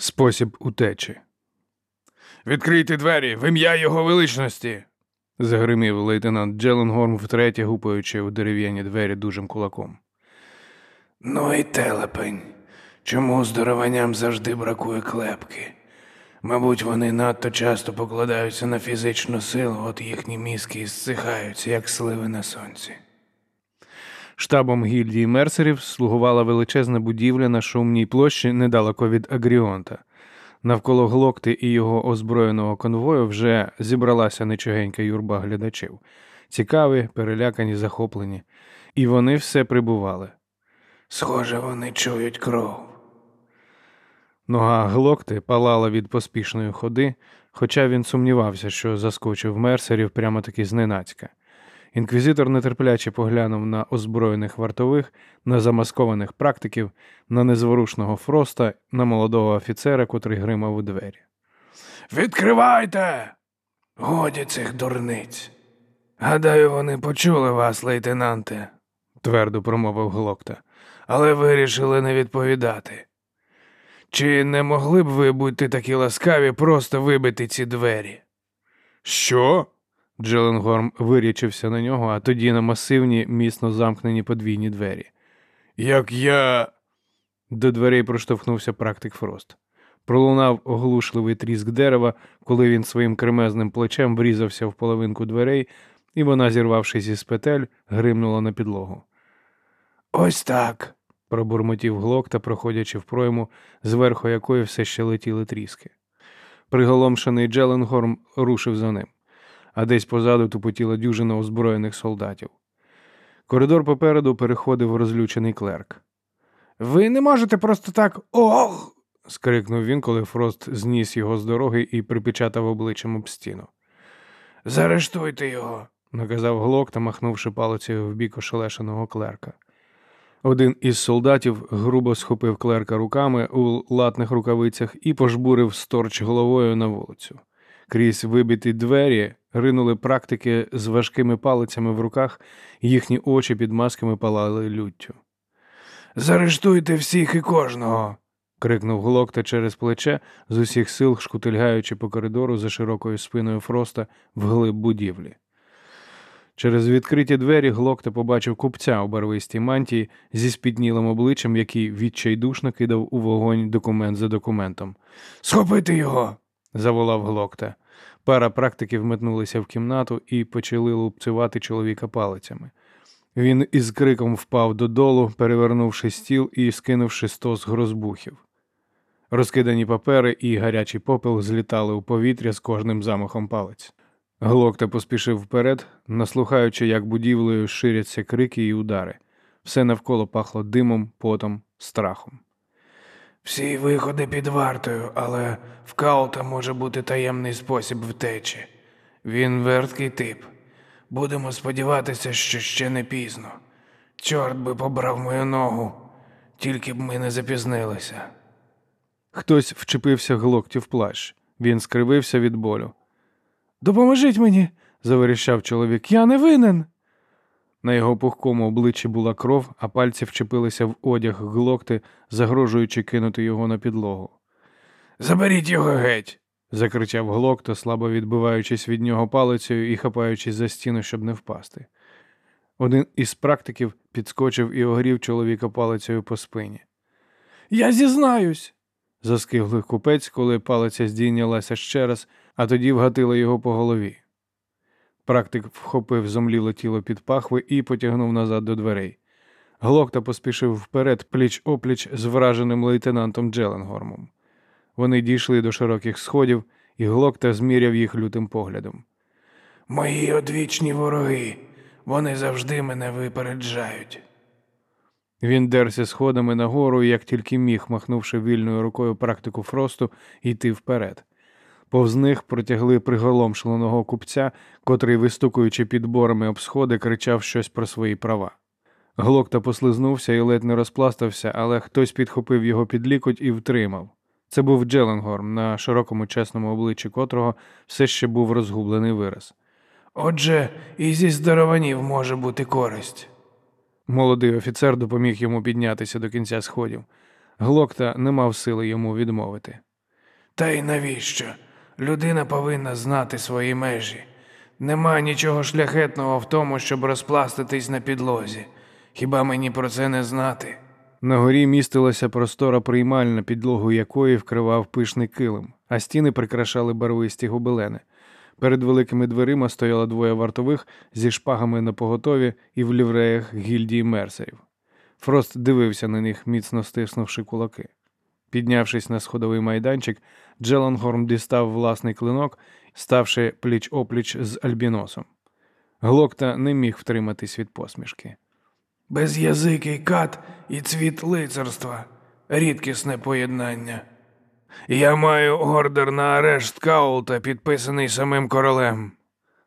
Спосіб утечі. Відкрийте двері в ім'я його величності. загримів лейтенант Джеленгорм втретє гупаючи у дерев'яні двері дужим кулаком. Ну і телепень. Чому здорованням завжди бракує клепки? Мабуть, вони надто часто покладаються на фізичну силу, от їхні мізки і зсихаються, як сливи на сонці. Штабом гільдії мерсерів слугувала величезна будівля на шумній площі недалеко від Агріонта. Навколо глокти і його озброєного конвою вже зібралася нечогенька юрба глядачів. Цікаві, перелякані, захоплені. І вони все прибували. Схоже, вони чують кров. Нога глокти палала від поспішної ходи, хоча він сумнівався, що заскочив мерсерів прямо таки зненацька. Інквізитор нетерпляче поглянув на озброєних вартових, на замаскованих практиків, на незворушного фроста, на молодого офіцера, котрий гримав у двері. Відкривайте! Годі цих дурниць. Гадаю, вони почули вас, лейтенанте, твердо промовив глокта. але вирішили не відповідати. Чи не могли б ви бути такі ласкаві просто вибити ці двері? Що? Джеленгорм вирічився на нього, а тоді на масивні, міцно замкнені подвійні двері. Як я. До дверей проштовхнувся практик Фрост. Пролунав оглушливий тріск дерева, коли він своїм кремезним плечем врізався в половинку дверей, і вона, зірвавшись із петель, гримнула на підлогу. Ось так. пробурмотів глокта, проходячи в пройму, зверху якої все ще летіли тріски. Приголомшений Джеленгорм рушив за ним, а десь позаду тупотіла дюжина озброєних солдатів. Коридор попереду переходив розлючений клерк. Ви не можете просто так. Ох. скрикнув він, коли Фрост зніс його з дороги і припечатав обличчям об стіну. Заарештуйте його. наказав глок та махнувши палицею в бік ошелешеного клерка. Один із солдатів грубо схопив клерка руками у латних рукавицях і пожбурив сторч головою на вулицю. Крізь вибиті двері ринули практики з важкими палицями в руках, їхні очі під масками палали люттю. Заарештуйте всіх і кожного. крикнув глокта через плече, з усіх сил шкутильгаючи по коридору за широкою спиною Фроста вглиб будівлі. Через відкриті двері глокта побачив купця у барвистій мантії зі спітнілим обличчям, який відчайдушно кидав у вогонь документ за документом. Схопити його. заволав глокта. Пара практиків метнулися в кімнату і почали лупцювати чоловіка палицями. Він із криком впав додолу, перевернувши стіл і скинувши стос грозбухів. Розкидані папери і гарячий попел злітали у повітря з кожним замахом палець. Глокта поспішив вперед, наслухаючи, як будівлею ширяться крики і удари. Все навколо пахло димом, потом, страхом. Всі виходи під вартою, але в Каута може бути таємний спосіб втечі. Він верткий тип. Будемо сподіватися, що ще не пізно. Чорт би побрав мою ногу, тільки б ми не запізнилися. Хтось вчепився глокті в плащ. Він скривився від болю. Допоможіть мені, заверіщав чоловік. Я не винен. На його пухкому обличчі була кров, а пальці вчепилися в одяг глокти, загрожуючи кинути його на підлогу. Заберіть його геть. закричав глокта, слабо відбиваючись від нього палицею і хапаючись за стіну, щоб не впасти. Один із практиків підскочив і огрів чоловіка палицею по спині. Я зізнаюсь. заскиглив купець, коли палиця здійнялася ще раз, а тоді вгатила його по голові. Практик вхопив зомліле тіло під пахви і потягнув назад до дверей. Глокта поспішив вперед пліч опліч з враженим лейтенантом Джеленгормом. Вони дійшли до широких сходів, і Глокта зміряв їх лютим поглядом. Мої одвічні вороги, вони завжди мене випереджають. Він дерся сходами нагору, як тільки міг, махнувши вільною рукою практику Фросту, йти вперед. Повз них протягли приголомшеного купця, котрий, вистукуючи підборами об сходи, кричав щось про свої права. Глокта послизнувся і ледь не розпластався, але хтось підхопив його під лікоть і втримав. Це був Джеленгорм, на широкому чесному обличчі котрого все ще був розгублений вираз. Отже, і зі здорованів може бути користь. Молодий офіцер допоміг йому піднятися до кінця сходів. Глокта не мав сили йому відмовити. Та й навіщо? Людина повинна знати свої межі. Нема нічого шляхетного в тому, щоб розпластитись на підлозі. Хіба мені про це не знати? На горі містилася простора приймальна, підлогу якої вкривав пишний килим, а стіни прикрашали барвисті гобелени. Перед великими дверима стояло двоє вартових зі шпагами на поготові і в лівреях гільдії мерсерів. Фрост дивився на них, міцно стиснувши кулаки. Піднявшись на сходовий майданчик, Джелангорм дістав власний клинок, ставши пліч опліч з альбіносом. Глокта не міг втриматись від посмішки. Без'язикий кат і цвіт лицарства. Рідкісне поєднання. Я маю ордер на арешт Каулта, підписаний самим королем.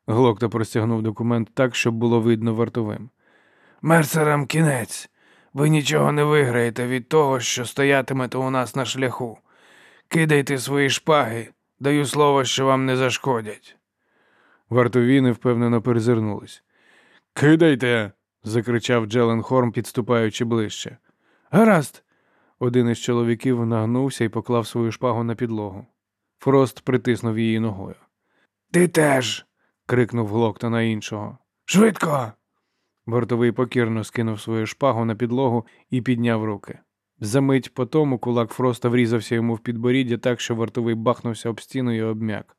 Глокта простягнув документ так, щоб було видно вартовим. Мерсерам кінець. Ви нічого не виграєте від того, що стоятимете у нас на шляху. Кидайте свої шпаги, даю слово, що вам не зашкодять. Вартові невпевнено перезирнулись. Кидайте. закричав Джелен Хорм, підступаючи ближче. Гаразд. Один із чоловіків нагнувся і поклав свою шпагу на підлогу. Фрост притиснув її ногою. Ти теж. крикнув Глокта на іншого. Швидко. Вартовий покірно скинув свою шпагу на підлогу і підняв руки. Замить по тому кулак Фроста врізався йому в підборіддя так, що вартовий бахнувся об стіну і обм'як.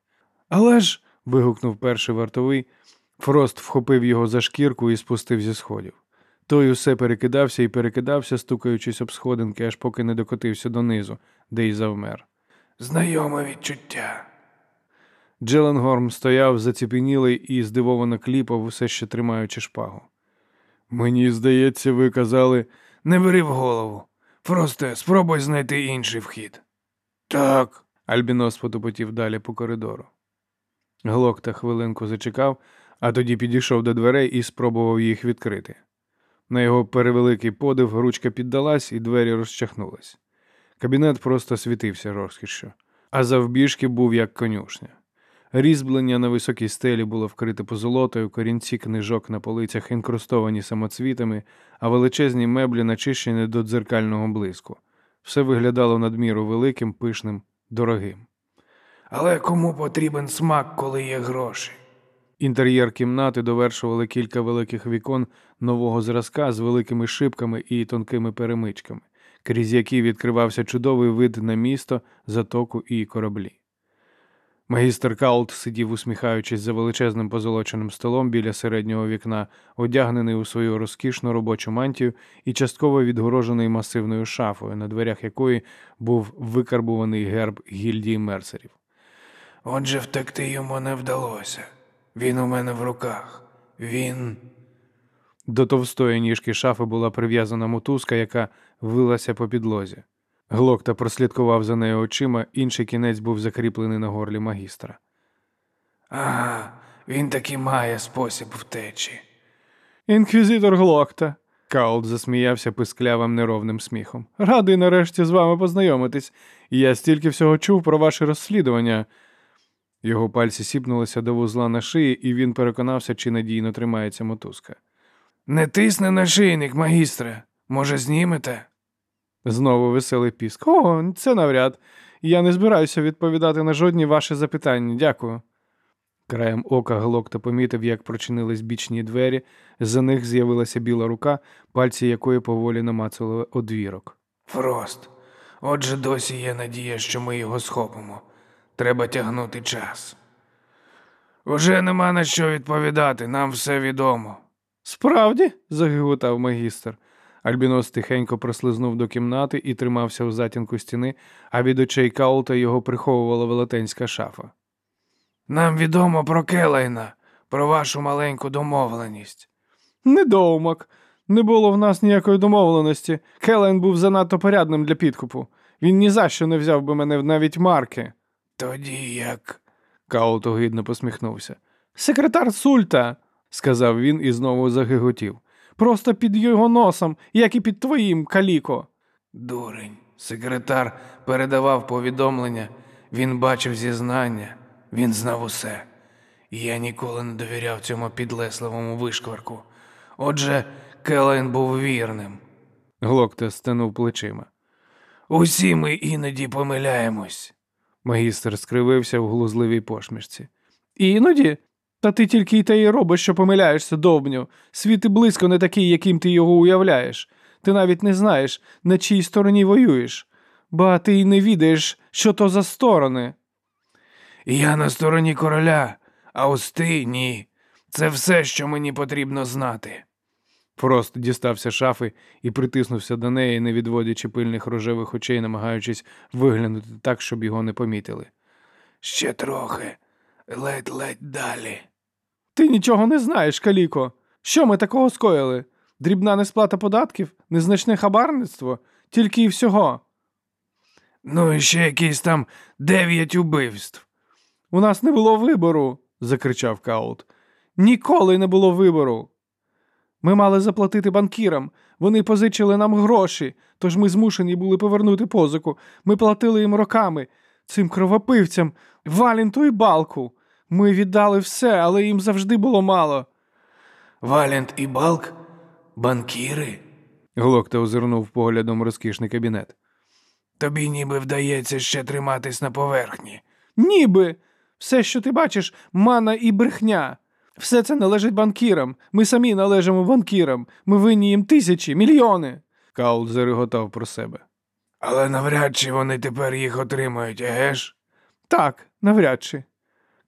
Але ж. вигукнув перший вартовий. Фрост вхопив його за шкірку і спустив зі сходів. Той усе перекидався і перекидався, стукаючись об сходинки, аж поки не докотився донизу, де й завмер. Знайоме відчуття. Джеленгорм стояв заціпенілий і здивовано кліпав, усе ще тримаючи шпагу. Мені здається, ви казали. Не бери в голову. Просто спробуй знайти інший вхід. Так. Альбінос потопотів далі по коридору. Глокта хвилинку зачекав, а тоді підійшов до дверей і спробував їх відкрити. На його перевеликий подив ручка піддалась і двері розчахнулись. Кабінет просто світився розкішшю, а завбіжки був як конюшня. Різьблення на високій стелі було вкрите позолотою, корінці книжок на полицях інкрустовані самоцвітами, а величезні меблі начищені до дзеркального блиску. Все виглядало надміру великим, пишним, дорогим. Але кому потрібен смак, коли є гроші? Інтер'єр кімнати довершували кілька великих вікон нового зразка з великими шибками і тонкими перемичками, крізь які відкривався чудовий вид на місто, затоку і кораблі. Магістр Каулт сидів, усміхаючись за величезним позолоченим столом біля середнього вікна, одягнений у свою розкішну робочу мантію і частково відгорожений масивною шафою, на дверях якої був викарбуваний герб гільдії мерсерів. Отже, втекти йому не вдалося. Він у мене в руках. Він. До товстої ніжки шафи була прив'язана мотузка, яка вилася по підлозі. Глокта прослідкував за нею очима, інший кінець був закріплений на горлі магістра. Ага, він таки має спосіб втечі. Інквізитор Глокта. Каулт засміявся писклявим неровним сміхом. Радий нарешті з вами познайомитись. Я стільки всього чув про ваше розслідування. Його пальці сіпнулися до вузла на шиї, і він переконався, чи надійно тримається мотузка. Не тисне на шийник, магістре. Може, знімете? Знову веселий піск. О, це навряд. Я не збираюся відповідати на жодні ваші запитання. Дякую. Краєм ока Глокта помітив, як прочинились бічні двері, за них з'явилася біла рука, пальці якої поволі намацали одвірок. Фрост. Отже, досі є надія, що ми його схопимо. Треба тягнути час. Уже нема на що відповідати, нам все відомо. Справді? загиготав магістр. Альбінос тихенько прослизнув до кімнати і тримався у затінку стіни, а від очей Каулта його приховувала велетенська шафа. Нам відомо про Келайна, про вашу маленьку домовленість. Недоумок. Не було в нас ніякої домовленості. Келен був занадто порядним для підкупу. Він ні за що не взяв би мене навіть марки. Тоді як. Каут огидно посміхнувся. Секретар Сульта, сказав він і знову загиготів. Просто під його носом, як і під твоїм, каліко. Дурень. Секретар передавав повідомлення, він бачив зізнання, він знав усе. І Я ніколи не довіряв цьому підлесливому вишкварку. Отже, Келайн був вірним. Глокта стенув плечима. Усі ми іноді помиляємось. Магістр скривився в глузливій посмішці. Іноді. Та ти тільки й те й робиш, що помиляєшся, довбню. Світ і близько не такий, яким ти його уявляєш. Ти навіть не знаєш, на чиїй стороні воюєш. Ба ти й не відаєш, що то за сторони. Я на стороні короля, а ось ти ні. Це все, що мені потрібно знати. Фрост дістався шафи і притиснувся до неї, не відводячи пильних рожевих очей, намагаючись виглянути так, щоб його не помітили. Ще трохи, ледь-ледь далі. Ти нічого не знаєш, Каліко. Що ми такого скоїли? Дрібна несплата податків, незначне хабарництво, тільки і всього. Ну і ще якісь там дев'ять убивств. У нас не було вибору, закричав Каут. Ніколи не було вибору. Ми мали заплатити банкірам. Вони позичили нам гроші, тож ми змушені були повернути позику. Ми платили їм роками, цим кровопивцям, Валінту і балку. Ми віддали все, але їм завжди було мало. Валент і Балк? Банкіри? Глокта озирнув поглядом розкішний кабінет. Тобі ніби вдається ще триматись на поверхні. Ніби все, що ти бачиш, мана і брехня. Все це належить банкірам. Ми самі належимо банкірам. Ми винні їм тисячі, мільйони. Каул зареготав про себе. Але навряд чи вони тепер їх отримають, еге ж? Так, навряд чи.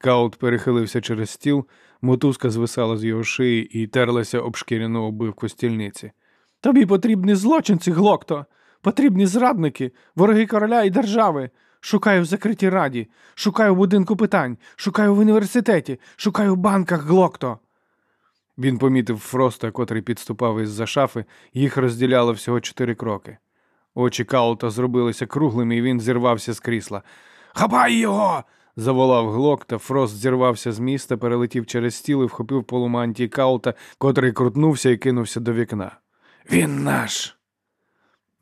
Каут перехилився через стіл, мотузка звисала з його шиї і терлася об шкіряну обивку стільниці. Тобі потрібні злочинці, глокто, потрібні зрадники, вороги короля і держави. Шукаю в закритій раді, шукаю в будинку питань, шукаю в університеті, шукаю в банках глокто. Він помітив Фроста, котрий підступав із-за шафи, їх розділяло всього чотири кроки. Очі Каута зробилися круглими, і він зірвався з крісла. Хапай його! Заволав глок, та Фрост зірвався з міста, перелетів через стіл і вхопив полумантії Каута, котрий крутнувся і кинувся до вікна. Він наш.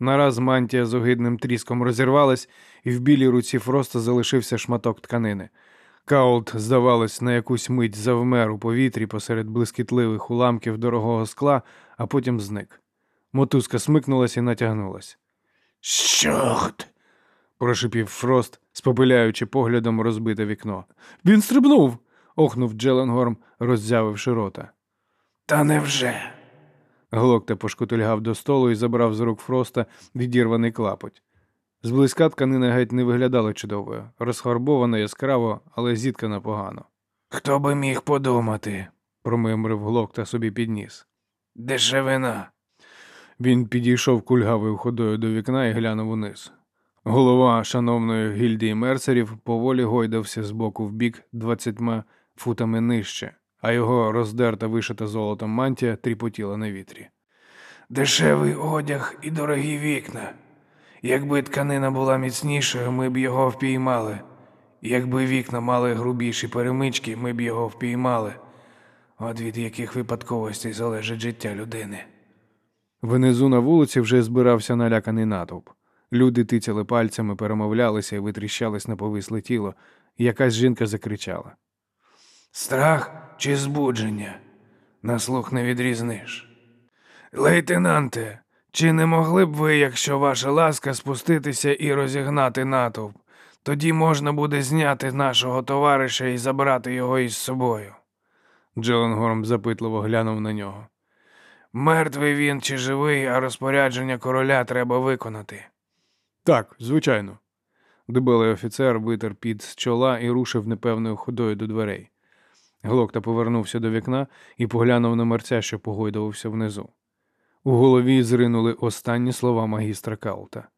Нараз мантія з огидним тріском розірвалась, і в білій руці Фроста залишився шматок тканини. Каут, здавалось, на якусь мить завмер у повітрі посеред блискітливих уламків дорогого скла, а потім зник. Мотузка смикнулась і натягнулась. Щохт! Прошипів Фрост, спопиляючи поглядом розбите вікно. Він стрибнув. охнув Джеленгорм, роззявивши рота. Та невже? Глокта пошкутильгав до столу і забрав з рук Фроста відірваний клапоть. Зблизька тканина геть не виглядала чудовою, розфарбована яскраво, але зіткана погано. Хто би міг подумати? Промимрив Глокта собі підніс. Дешевина. Він підійшов кульгавою ходою до вікна і глянув униз. Голова шановної гільдії мерцерів поволі гойдався з боку в бік двадцятьма футами нижче, а його роздерта вишита золотом мантія тріпотіла на вітрі. Дешевий одяг і дорогі вікна. Якби тканина була міцнішою, ми б його впіймали. Якби вікна мали грубіші перемички, ми б його впіймали. От від яких випадковостей залежить життя людини. Внизу на вулиці вже збирався наляканий натовп. Люди тицяли пальцями, перемовлялися і витріщались на повисле тіло. Якась жінка закричала. Страх чи збудження? На слух не відрізниш. Лейтенанте, чи не могли б ви, якщо ваша ласка, спуститися і розігнати натовп? Тоді можна буде зняти нашого товариша і забрати його із собою. Джеленгорм запитливо глянув на нього. Мертвий він чи живий, а розпорядження короля треба виконати. Так, звичайно. Дебелий офіцер витер під з чола і рушив непевною ходою до дверей. Глокта повернувся до вікна і поглянув на мерця, що погойдувався внизу. У голові зринули останні слова магістра Каута.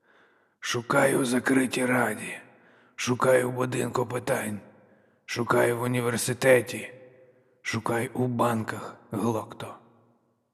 Шукаю у закритій раді, шукаю в будинку питань, шукаю в університеті, шукаю у банках глокто.